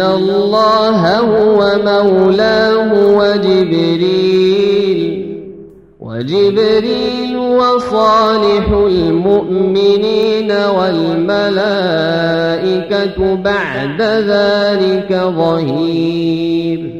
الله هو مولاه وجبريل وجبريل وصالح المؤمنين والملائكة بعد ذلك ظهير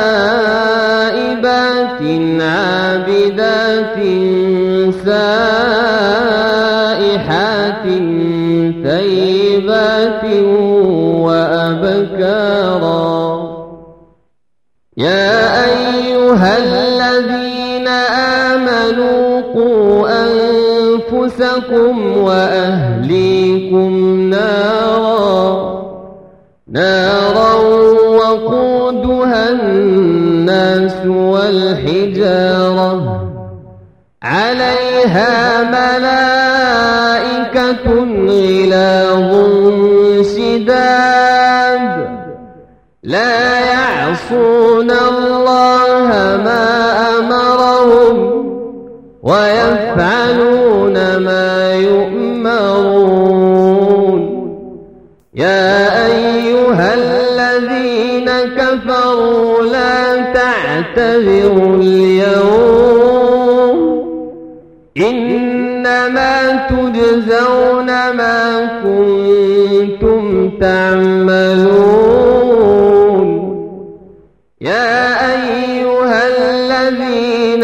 عابدات سائحات ثيبات وأبكارا. يا أيها الذين آمنوا قوا أنفسكم وأهليكم نارا. نارا والحجارة. عليها ملائكة غلاظ شداد. لا يعصون الله ما أمرهم ويفعلون لا تعتذروا اليوم. إنما تجزون ما كنتم تعملون. يا أيها الذين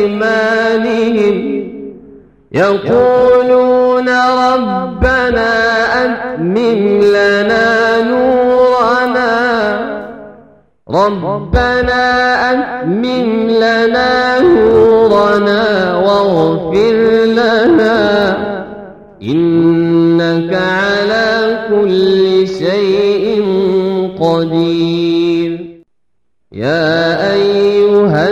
يقولون ربنا أتمم لنا نورنا. ربنا أتمم لنا نورنا واغفر لنا. إنك على كل شيء قدير. يا أيها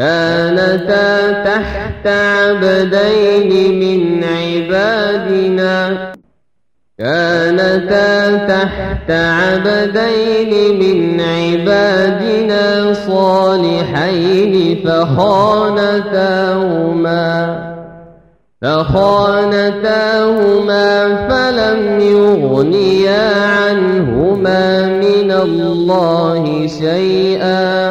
كانتا تحت عبدين من عبادنا. كانتا تحت عبدين من عبادنا صالحين فخانتاهما. فخانتاهما فلم يغنيا عنهما من الله شيئا.